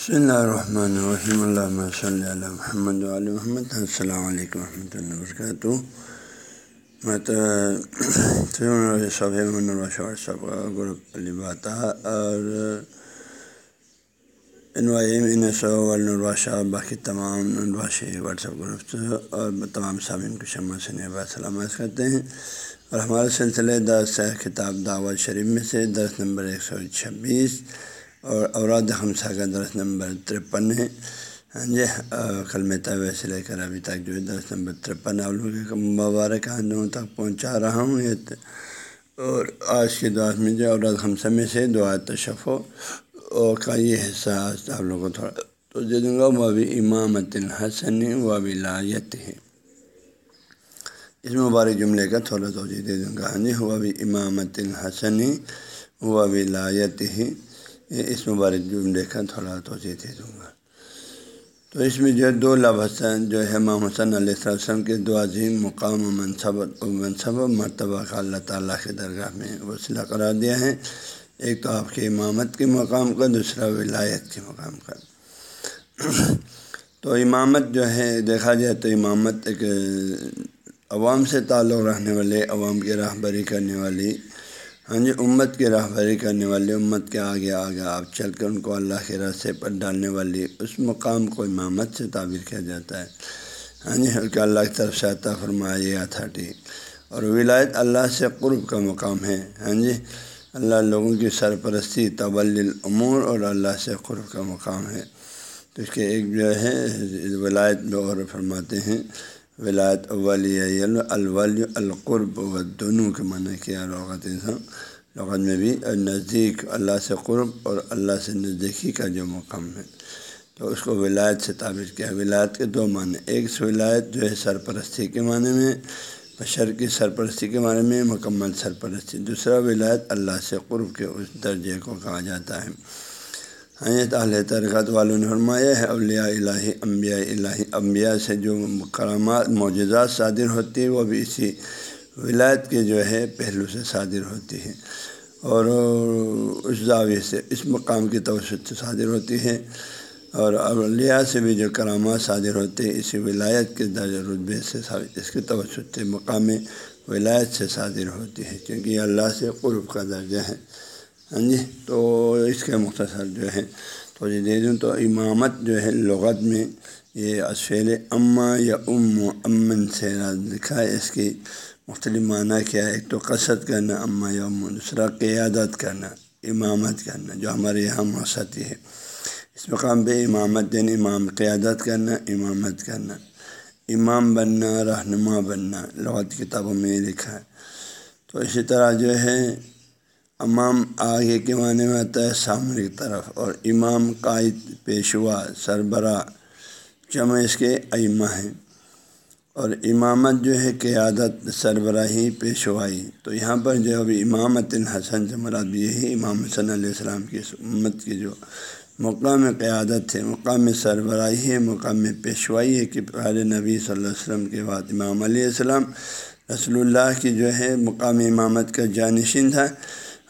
بسم اللہ الرحمن الرحیم اللہ صلی اللہ محمد علیہ محمد السلام علیکم ورحمۃ اللہ وبرکاتہ میں تو صاحب گروپ لباتا اور انوائے باقی تمام نرواشی واٹس ایپ گروپ اور تمام سامعین کو شمع سے سلامت کرتے ہیں اور ہمارے سلسلے درس کتاب دعوت شریف میں سے درس نمبر ایک سو چھبیس اور اوراد خمسہ کا درس نمبر ترپن ہے ہاں جی کل میں طویل سے لے کر ابھی تک جو ہے درس نمبر ترپن آپ مبارک آندوں تک پہنچا رہا ہوں۔ یہ اور آج کے دعا میں جو اوراد خمسہ میں سے دعا تشف اور کا یہ حصہ آج آپ لوگوں کو تھوڑا تو دے دوں گا۔ وہ بھی امامت الحسن و ولایت ہے اس مبارک جملے کا تھوڑا توجہ دے دوں گا۔ ہاں جی وہ بھی امامت الحسن و ولایت ہی اس مبارک جملے کا تھوڑا توجہ دے دوں گا۔ تو اس میں جو ہے دو لفظ ہیں، جو ہے امام حسن علیہ السلام کے دو عظیم مقام و منصب و منصب و مرتبہ کا اللہ تعالیٰ کے درگاہ میں وسیلہ قرار دیا ہے۔ ایک تو آپ کے امامت کے مقام کا، دوسرا ولایت کے مقام کا۔ تو امامت جو ہے، دیکھا جائے تو امامت ایک عوام سے تعلق رکھنے والے، عوام کی راہبری کرنے والی ہاں جی امت کی رہبری کرنے والے امت کے آگے آگے آپ چل کر ان کو اللہ کے راستے پر ڈالنے والی، اس مقام کو امامت سے تعبیر کیا جاتا ہے۔ ہاں جی ہلکا اللہ کی طرف سے عطا فرمایا یہ اتھارٹی۔ اور ولایت اللہ سے قرب کا مقام ہے۔ ہاں جی اللہ لوگوں کی سرپرستی طول العمور اور اللہ سے قرب کا مقام ہے۔ تو اس کے ایک جو ہے، ولایت لوگ فرماتے ہیں۔ ولایت اولی یعنی الولی، القرب و دونوں کے معنی کیا لغت انسان؟ لغت میں بھی نزدیک اللہ سے قرب اور اللہ سے نزدیکی کا جو مقام ہے۔ تو اس کو ولایت سے تعبیر کیا ولایت کے دو معنی ایک ولایت جو ہے سرپرستی کے معنی میں، بشر کی سرپرستی کے معنی میں، مکمل سرپرستی۔ دوسرا ولایت اللہ سے قرب کے اس درجے کو کہا جاتا ہے۔ اہل ترکت والوں نے فرمایا ہے، اولیاء الہی، انبیاء الہی، انبیاء سے جو کرامات، معجزات صادر ہوتی ہے وہ بھی اسی ولایت کے جو ہے پہلو سے صادر ہوتی ہے اور اس زاویے سے، اس مقام کی توسط سے صادر ہوتی ہے اور اولیاء سے بھی جو کرامات صادر ہوتے ہیں، اسی ولایت کے درجہ رتبے سے اس کے توسط سے مقام ولایت سے صادر ہوتی ہے کیونکہ یہ اللہ سے قرب کا درجہ ہے۔ ہاں جی؟ تو اس کے مختصر جو ہے تو یہ دے دوں تو امامت جو ہے لغت میں یہ اسفیل اماں یا ام و امن سے لکھا ہے۔ اس کی مختلف معنی کیا ہے؟ ایک تو قصد کرنا اماں یا ام، دوسرا قیادت کرنا، امامت کرنا، جو ہمارے یہاں موسطی ہے۔ اس مقام پہ امامت یعنی امام قیادت کرنا، امامت کرنا۔ امام بننا، رہنما بننا، لغت کتابوں میں لکھا ہے۔ تو اسی طرح جو ہے امام آگے کے معنی میں آتا ہے سامنے کی طرف اور امام قائد پیشوا سربراہ جمع اس کے ائمہ ہیں اور امامت جو ہے قیادت سربراہی پیشوائی تو یہاں پر جو ابھی امامت الحسن سے مراد یہی امام حسن علیہ السلام کی امت کی جو مقام قیادت ہے، مقام سربراہی ہے، مقام پیشوائی ہے کہ پیارے نبی صلی اللہ علیہ وسلم کے بعد امام علیہ السلام رسول اللہ کی جو ہے مقام امامت کا جانشین تھا۔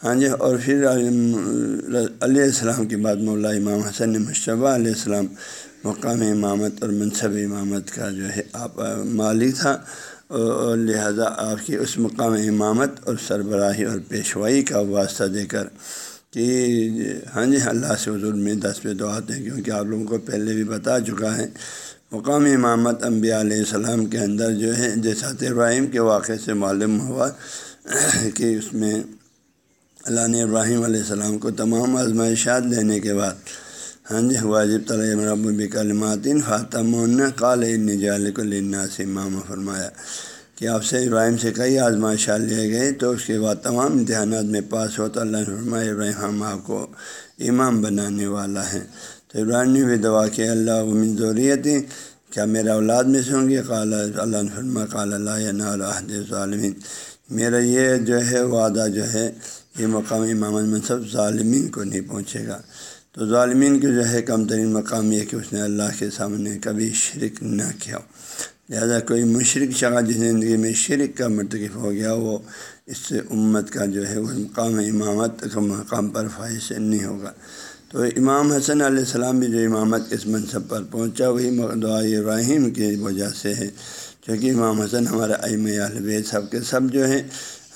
ہاں جی اور پھر علیہ السلام کے بعد مولا امام حسن مشتبہ علیہ السلام مقام امامت اور منصب امامت کا جو ہے آپ، مالک تھا، اور لہذا آپ کی اس مقام امامت اور سربراہی اور پیشوائی کا واسطہ دے کر کہ ہاں جی اللہ سے حضور میں دس پہ دعاتے ہیں کیونکہ آپ لوگوں کو پہلے بھی بتا چکا ہے، مقام امامت انبیاء علیہ السلام کے اندر جو ہے، جیسا ابراہیم کے واقعے سے معلوم ہوا کہ اس میں اللہ نے ابراہیم علیہ السلام کو تمام آزمائشات لینے کے بعد ہاں جی واجب طلب رب کلماتین فاطم کال نجال سے امام فرمایا کہ آپ سے ابراہیم سے کئی آزمائشات لیے گئے، تو اس کے بعد تمام امتحانات میں پاس ہو تو اللہ نے فرمایا، ابراہیم ہم آپ کو امام بنانے والا ہے تو ابراہیم نے بھی دعا کہ اللہ امن ضروریتیں کیا میرا اولاد میں سے ہوں گے؟ قال، اللہ فرما قال اللہ نالحد ظالمین میرا یہ جو ہے، وعدہ جو ہے یہ مقامی امام منصب ظالمین کو نہیں پہنچے گا۔ تو ظالمین کی جو ہے کم ترین مقام یہ کہ اس نے اللہ کے سامنے کبھی شرک نہ کیا۔ لہذا کوئی مشرق شخص جس زندگی میں شرک کا مرتکب ہو گیا، وہ اس سے امت کا جو ہے وہ مقام امامت کا مقام پر فائش نہیں ہوگا۔ تو امام حسن علیہ السلام بھی جو امامت اس منصب پر پہنچا، وہی دعا ابراہیم کی وجہ سے ہے۔ کیونکہ امام حسن ہمارے ام الب سب کے سب جو ہیں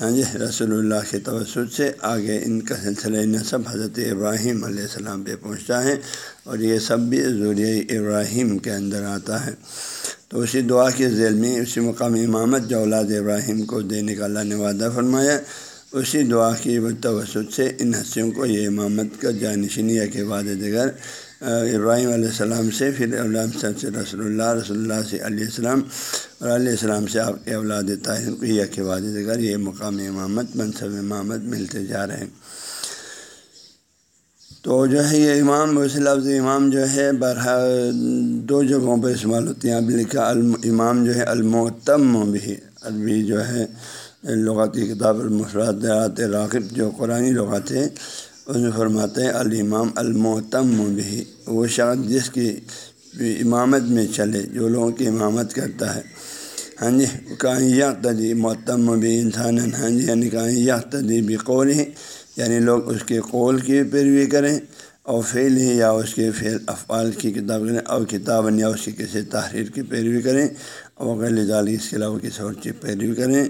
ہاں جی رسول اللہ کے توسط سے آگے ان کا سلسلہ نصب حضرت ابراہیم علیہ السلام پہ پہنچتا ہے اور یہ سب بھی ذریعہ ابراہیم کے اندر آتا ہے۔ تو اسی دعا کے ذیل میں اسی مقام امامت جو اولاد ابراہیم کو دینے کا اللہ نے وعدہ فرمایا، اسی دعا کی توسط سے ان حسیوں کو یہ امامت کا جانشینی کے بعد دیگر ابراہیم علیہ السلام سے، پھر اللہ سے، رسول اللہ رسول اللہ سے، علیہ السلام اور علیہ السلام سے آپ کے اولاد طاہر کو یہ کے بعد دیگر یہ مقام امامت، منصب امامت ملتے جا رہے ہیں۔ تو جو ہے یہ امام ویسے لفظ امام جو ہے برہ دو جگہوں پہ استعمال ہوتی ہیں۔ اب لکھا امام جو ہے المعتم بھی، عربی جو ہے لغاتی کتاب المفرات راغب جو قرآن لغات ہے اس میں فرماتے ہیں، الامام المعتم بھی، وہ شخص جس کی امامت میں چلے، جو لوگوں کی امامت کرتا ہے۔ ہاں جی کہیں یا تدی معتم بھی انسان ہاں جی یعنی کہیں یا تدی بھی قول ہی یعنی لوگ اس کے قول کی پیروی کریں اور فعل ہی یا اس کے فعل، افعال کی کتاب کریں، اور کتاب یا اس کی کسی تحریر کی پیروی کریں۔ اور غیر لذالی اس کے علاوہ کسی اور چیز پیروی کریں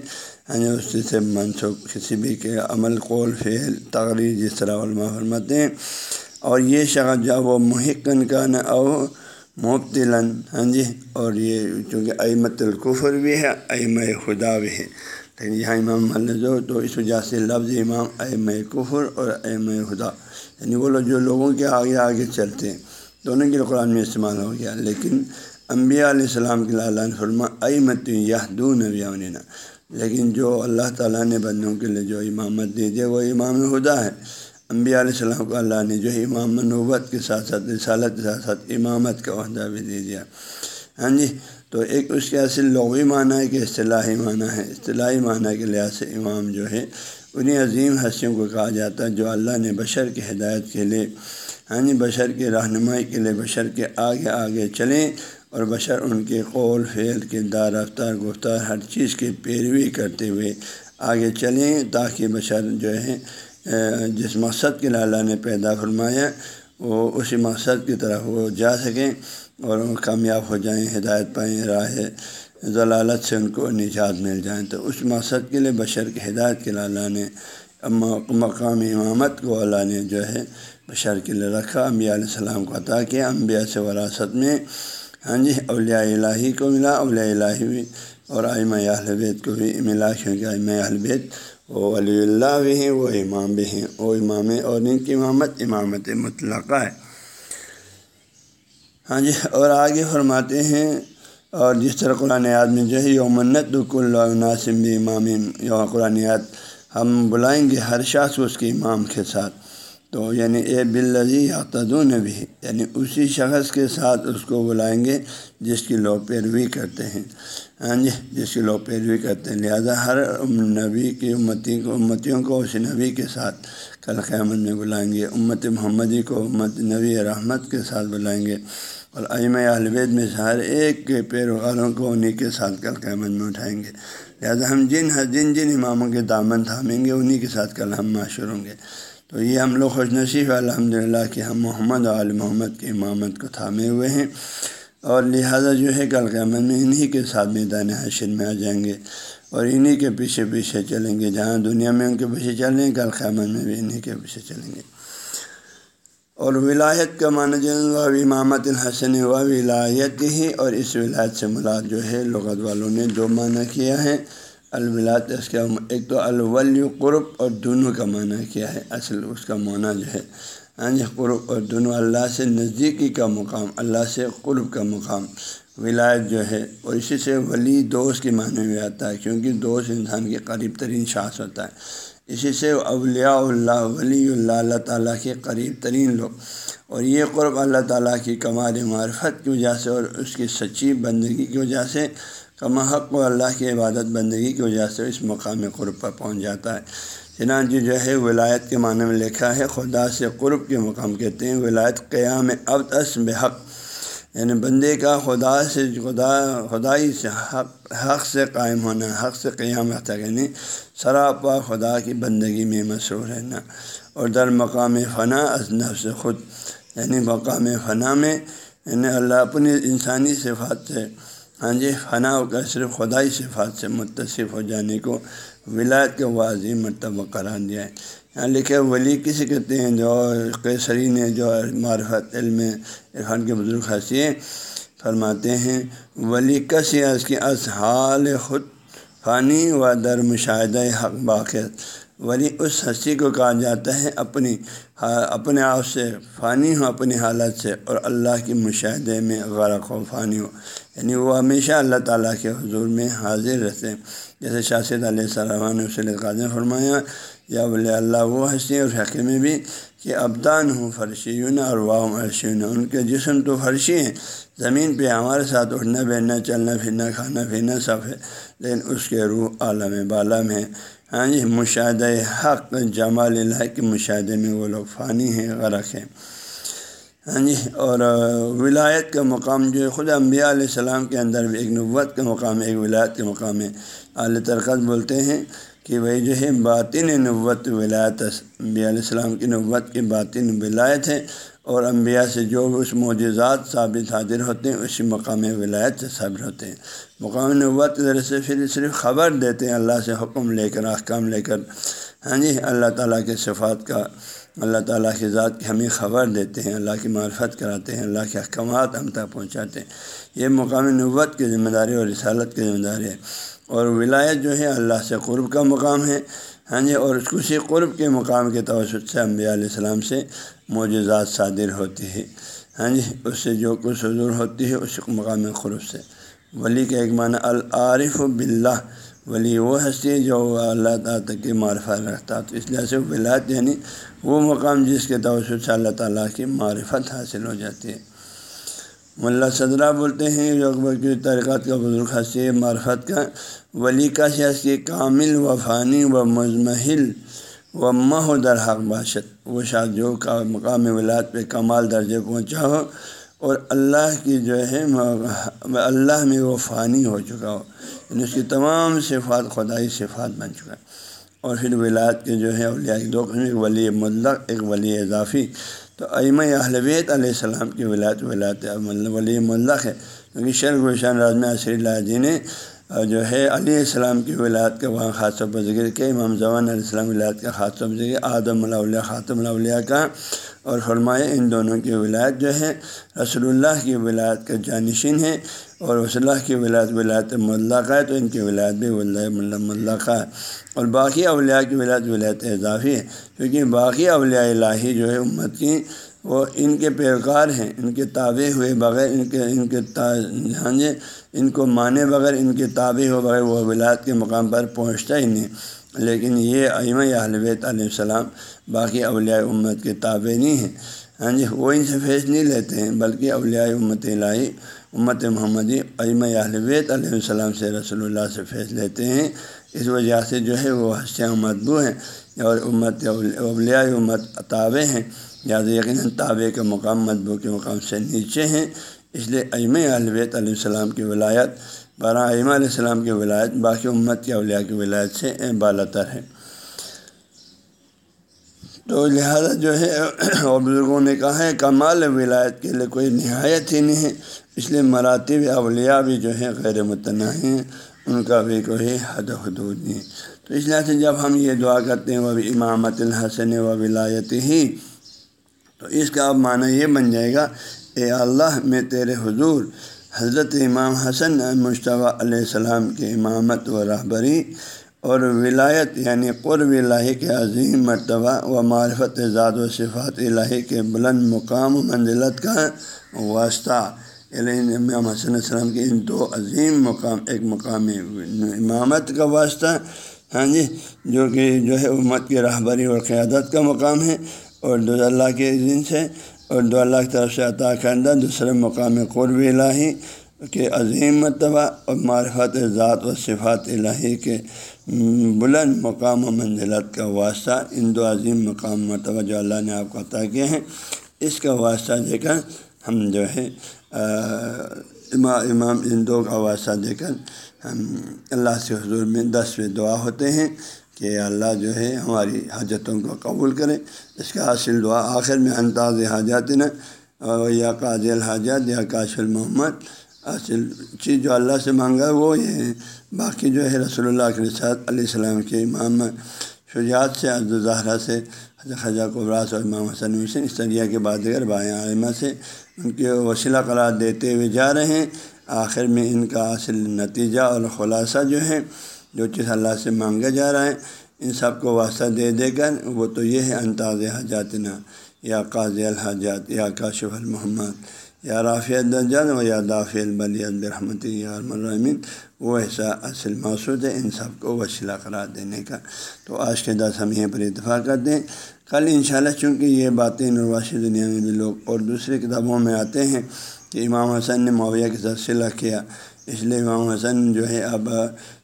یعنی اس سے منسوخ کسی بھی کے عمل، قول، فعل، تقریر، جس طرح علماء فرماتے ہیں۔ اور یہ شخص جب وہ محکن کا نہ او مبتلاً ہاں جی؟ اور یہ چونکہ امت القفر بھی ہے ام خدا بھی ہے لیکن یہاں امام جو، تو اس وجہ سے لفظ امام ام کفر اور ام خدا یعنی وہ لوگ جو لوگوں کے آگے آگے چلتے ہیں۔ دونوں کے قرآن میں استعمال ہو گیا، لیکن انبیاء علیہ السلام کے اللہ فرما امت یہ دون لیکن جو اللہ تعالیٰ نے بندوں کے لیے جو امامت دی وہ امام خدا ہے۔ انبیاء علیہ السلام کو اللہ نے جو امام نوبت کے ساتھ ساتھ، رسالت کے ساتھ ساتھ امامت کا عہدہ بھی دے دیا۔ ہاں جی تو ایک اس کے اصل لغوی معنی ہے کہ اصطلاحی معنی ہے۔ اصطلاحی معنی کے لحاظ سے امام جو ہے، انہیں عظیم حسیوں کو کہا جاتا ہے، جو اللہ نے بشر کی ہدایت کے لیے ہاں جی بشر کی رہنمائی کے لیے بشر کے آگے آگے چلیں اور بشر ان کے قول، فعل کے دار رفتار، گفتار، ہر چیز کی پیروی کرتے ہوئے آگے چلیں تاکہ بشر جو ہے جس مقصد کے لیے اللہ نے پیدا فرمایا، وہ اسی مقصد کی طرف وہ جا سکیں اور کامیاب ہو جائیں، ہدایت پائیں، راہ ضلالت سے ان کو نجات مل جائیں تو اس مقصد کے لیے بشر کی ہدایت کے لیے اللہ نے مقام امامت کو اللہ نے جو ہے بشر کے لیے رکھا، انبیاء علیہ السلام کو عطا کیا، انبیاء سے وراثت میں ہاں جی اولیاء الہی کو ملا، اولیاء الہی بھی اور آئمہ بیت کو بھی ملا، کیونکہ آئمہ بیت وہ ولی اللہ بھی ہیں، وہ امام بھی ہیں، وہ امام اور ان کی امامت امامت مطلقہ ہے۔ ہاں جی اور آگے فرماتے ہیں، اور جس طرح قرآن یاد میں جو ہے یومنت ناصم بھی امام یوم قرآن یاد، ہم بلائیں گے ہر شخص اس کے امام کے ساتھ۔ تو یعنی اے بلزی یا بھی یعنی اسی شخص کے ساتھ اس کو بلائیں گے جس کی لوگ پیروی کرتے ہیں۔ ہاں جی جس کی لوگ پیروی کرتے ہیں۔ لہذا ہر نبی کی امتی کو، امتیوں کو اسی نبی کے ساتھ کل قیامت میں بلائیں گے۔ امت محمدی کو امت نبی رحمت کے ساتھ بلائیں گے۔ اور ایم البید میں سے ہر ایک کے پیروکاروں کو انہیں کے ساتھ کل قیامت میں اٹھائیں گے۔ لہذا ہم جن جن جن اماموں کے دامن تھامیں گے انہیں کے ساتھ کل ہم معاشر ہوں گے۔ تو یہ ہم لوگ خوش نصیب الحمد للہ کہ ہم محمد عال محمد کی امامت کو تھامے ہوئے ہیں۔ اور لہٰذا جو ہے کل قیامت میں انہی کے ساتھ میدان حشر میں آ جائیں گے اور انہی کے پیچھے پیچھے چلیں گے۔ جہاں دنیا میں ان کے پیچھے چل رہے ہیں، کل قیامت میں بھی انہی کے پیچھے چلیں گے۔ اور ولایت کا معنی جو وہ امامت الحسن ہوا ولایت ہی اور اس ولایت سے مراد جو ہے، لغت والوں نے دو معنی کیا ہے۔ الولاد اس کا ایک تو الول قرب اور دونوں کا معنی کیا ہے؟ اصل اس کا معنی جو ہے ہاں جی قرب اور دونوں اللہ سے نزدیکی کا مقام، اللہ سے قرب کا مقام، ولایت جو ہے۔ اور اسی سے ولی دوست کے معنی میں آتا ہے، کیونکہ دوست انسان کے قریب ترین شاخ ہوتا ہے۔ اسی سے اولیاء اللہ، ولی اللہ اللہ تعالیٰ کے قریب ترین لوگ۔ اور یہ قرب اللہ تعالیٰ کی کمال معرفت کی وجہ سے اور اس کی سچی بندگی کی وجہ سے کما حق و اللہ کی عبادت بندگی کی وجہ سے اس مقام قرب پر پہنچ جاتا ہے۔ چنانچہ جو ہے ولایت کے معنی میں لکھا ہے، خدا سے قرب کے مقام کہتے ہیں۔ ولایت قیام اب بے حق یعنی بندے کا خدا سے، خدا، خدائی سے حق حق سے قائم ہونا، حق سے قیام رکھتا یعنی سراپا خدا کی بندگی میں مصروف رہنا اور در مقام فنا از نفس سے خود۔ یعنی مقام فنا میں یعنی اللہ اپنی انسانی صفات سے ہاں جی فنا ہو کر صرف خدائی صفات سے متصف ہو جانے کو ولایت کے واضح مرتبہ قرار دیا ہے۔ یہاں لکھے، ولی کسی کہتے ہیں جو کیسری نے جو معرفت علم عرفان کے بزرگ حسی فرماتے ہیں، ولی کسی اس کی اصحال خود فانی و در مشاہدہ حق باقیت ولی اس ہنسی کو کہا جاتا ہے اپنی اپنے آپ سے فانی ہو اپنی حالت سے، اور اللہ کی مشاہدے میں غرق ہو فانی ہو یعنی وہ ہمیشہ اللہ تعالیٰ کے حضور میں حاضر رہتے ہیں۔ جیسے شاشد علیہ السلام نے اسے قاضم فرمایا، یا بولے اللہ، وہ ہنسی اور حقی میں بھی کہ ابدان ہوں فرشی اور واہ عرشی ان کے جسم تو فرشی ہیں، زمین پہ ہمارے ساتھ اٹھنا، بیٹھنا، چلنا، پھرنا، کھانا، پینا سب ہے، لیکن اس کے روح عالم بالا میں ہاں جی مشاہدہ حق جمال اللہ کے مشاہدے میں وہ لوگ فانی ہیں، غرق ہیں۔ ہاں جی اور ولایت کا مقام جو ہے، خود انبیاء علیہ السلام کے اندر بھی ایک نوت کا مقام ہے ایک ولایت کا مقام ہے۔ اعلی ترکت بولتے ہیں کہ بھائی جو ہے، باطن نوت ولایت انبیاء علیہ السلام کی نوت کی باطن ولایت ہے، اور انبیاء سے جو اس معجزات ثابت حاضر ہوتے ہیں، اسی مقام ولایت سے صبر ہوتے ہیں۔ مقام نوت کی ذریعے سے پھر صرف خبر دیتے ہیں، اللہ سے حکم لے کر، احکام لے کر۔ ہاں جی اللہ تعالیٰ کے صفات کا اللہ تعالیٰ کی ذات کی ہمیں خبر دیتے ہیں، اللہ کی معرفت کراتے ہیں، اللہ کے احکامات ہم تک پہنچاتے ہیں۔ یہ مقامی نوت کی ذمہ داری اور رسالت کی ذمہ داری ہے۔ اور ولایت جو ہے اللہ سے قرب کا مقام ہے۔ ہاں جی اور اسی قرب کے مقام کے توسط سے انبیاء علیہ السلام سے معجزات صادر ہوتی ہے۔ ہاں جی اس سے جو کچھ حضور ہوتی ہے اس مقام قرب سے۔ ولی کا ایک معنی العارف بلّہ ولی وہ ہستی جو اللہ تعالیٰ کی معرفت رکھتا تو اس لحاظ سے ولایت یعنی وہ مقام جس کے توسط سے اللہ تعالیٰ کی معرفت حاصل ہو جاتی ہے۔ ملا صدرہ بولتے ہیں، جو اکبر کی ترکات کا بزرگ حسی معرفت کا ولی کا شخص کی کامل و فانی و مزمحل و مہ در حق باشد۔ وہ شاخ جو کا مقام ولاد پہ کمال درجے پہنچا ہو اور اللہ کی جو ہے، اللہ میں وہ فانی ہو چکا ہو۔ یعنی اس کی تمام صفات خدائی صفات بن چکا ہے اور پھر ولاد کے جو ہے اولیاء کی دو قسم، ایک ولی مطلق، ایک ولی اضافی۔ تو ائمہ اہلویت علیہ السلام کی ولایت ولایت ولی ملق ہے۔ کیونکہ شرک شان راز میں عصری اللہ جی نے جو ہے علیہ السلام کی ولایت کا وہاں خاص طور پر ذکر کیا امام زبان علیہ السلام ولایت کا خاص طور پر ذکر آدم اللہ خاطم اللہ کا۔ اور فرمائے ان دونوں کی ولایت جو ہے، رسول اللہ کی ولایت کا جانشین ہے۔ اور رسول اللہ کی ولایت ولایت ملقہ ہے، تو ان کی ولایت بھی ملقہ ہے۔ اور باقی اولیاء کی ولایت ولایت اضافی ہے۔ کیونکہ باقی اولیاء الہی جو ہے امت کی وہ ان کے پیروکار ہیں، ان کے تابع ہوئے بغیر ان کے ان کے ہاں جی ان کو مانے بغیر ان کے تابع ہو بغیر وہ ولایت کے مقام پر پہنچتا ہی نہیں۔ لیکن یہ ائمہ اہلویت علیہ السلام باقی اولیاء امت کے تابع نہیں ہیں۔ ہاں جی وہ ان سے فیض نہیں لیتے ہیں، بلکہ اولیاء امت الہی، امت محمدی ائمہ اہلویت علیہ السلام سے رسول اللہ سے فیض لیتے ہیں۔ اس وجہ سے جو ہے وہ ہنسیاں مدبو ہیں اور امت اولیاء امت تابع ہیں۔ لہٰذا یقیناً تابع کے مقام مدبو کے مقام سے نیچے ہیں۔ اس لیے ائم الویت علیہ السلام کی ولایت بارہ ائمہ علیہ السلام کی ولایت، باقی امت کے اولیاء کی ولایت سے بالا تر ہے۔ تو لہذا جو ہے، اور بزرگوں نے کہا ہے، کمال ولایت کے لیے کوئی نہایت ہی نہیں ہے۔ اس لیے مراتب اولیاء بھی جو ہے غیر متناع ہیں، ان کا بھی کوئی حد حدود نہیں۔ تو اس لحاظ سے جب ہم یہ دعا کرتے ہیں، وہ امامت الحسن و ولایت ہی تو اس کا اب معنی یہ بن جائے گا، اے اللہ، میں تیرے حضور، حضرت امام حسن مشتبہ علیہ السلام کی امامت و رہبری اور ولایت یعنی قرب الہی کے عظیم مرتبہ و معرفت ذات و صفات الہی کے بلند مقام و منزلت کا واسطہ۔ امام حسن السلام کے ان دو عظیم مقام، ایک مقام امامت کا واسطہ ہاں جی جو کہ جو ہے امت کی رہبری اور قیادت کا مقام ہے۔ اور دو اللہ کے دن سے اور دو اللہ کی طرف سے عطا کردہ دوسرے مقام قرب الہی کے عظیم مرتبہ اور معرفت ذات و صفات الہی کے بلند مقام و منزلت کا واسطہ ان دو عظیم مقام مرتبہ جو اللہ نے آپ کو عطا کیے ہیں۔ اس کا واسطہ دے کر ہم جو ہے امام ان دو کا واسطہ دے کر ہم اللہ سے حضور میں دسویں دعا ہوتے ہیں۔ کہ اللہ جو ہے ہماری حاجتوں کو قبول کرے۔ اس کا حاصل دعا آخر میں، انتاز حاجات نہ یا قاضی الحاجات یا کاش المحمد۔ اصل چیز جو اللہ سے مانگا وہ یہ ہے۔ باقی جو ہے رسول اللہ کے ساتھ علیہ السلام کے امام شجاعت سے زہرہ سے خجہ قبراس اور امام حسن حسین اس طریقہ کے بعد دیگر بایاں عائمہ سے ان کے وسیلہ قرار دیتے ہوئے جا رہے ہیں۔ آخر میں ان کا اصل نتیجہ اور خلاصہ جو ہے جو چیز اللہ سے مانگا جا رہا ہے ان سب کو واسطہ دے دے کر، وہ تو یہ ہے انتاز حاجاتنا، یا قاضی الحاجات، یا کاشف المحمد، یا رافیہ درجان و یا دافع البلیت برحمتی یا المرمین وہ ایسا اصل موصود ہے ان سب کو وسیلہ قرار دینے کا۔ تو آج کے دس ہم یہیں پر اتفاق کرتے ہیں۔ کل انشاءاللہ چونکہ یہ باتیں نرواشی دنیا میں بھی لوگ اور دوسری کتابوں میں آتے ہیں کہ امام حسن نے معاویہ کے ساتھ صلح کیا، اس لیے امام حسن جو ہے اب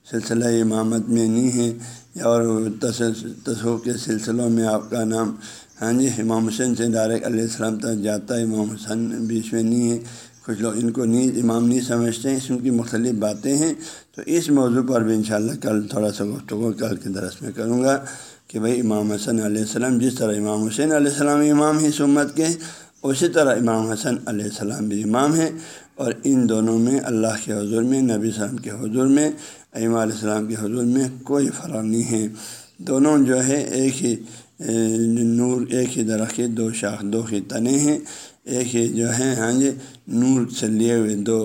سلسلہ امامت میں نہیں ہے، اور تصوف کے سلسلوں میں آپ کا نام ہاں جی امام حسین سے ڈائریکٹ علیہ السلام تک جاتا ہے، امام حسن بیچ میں نہیں ہے۔ کچھ لوگ ان کو نہیں، امام نہیں سمجھتے ہیں، اس کی مختلف باتیں ہیں۔ تو اس موضوع پر بھی انشاءاللہ کل تھوڑا سا گفتگو کل کے درس میں کروں گا کہ بھائی امام حسن علیہ السلام جس طرح امام حسین علیہ السلام امام ہی سمت کے، اسی طرح امام حسن علیہ السلام بھی امام ہیں۔ اور ان دونوں میں اللہ کے حضور میں، نبی السلام کے حضور میں امام علیہ السلام کے حضور میں کوئی فرق نہیں ہے۔ دونوں جو ہے ایک ہی نور ایک ہی درخت دو شاخ، دو ہی تنے ہیں۔ ایک ہی جو ہے ہاں جی نور سے لیے ہوئے دو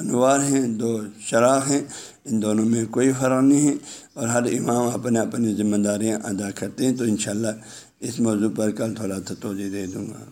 انوار ہیں، دو شراخ ہیں۔ ان دونوں میں کوئی فرق نہیں ہے۔ اور ہر امام اپنے اپنی ذمہ داریاں ادا کرتے ہیں۔ تو انشاءاللہ اس موضوع پر کل تھوڑا سا توجہ دے دوں گا۔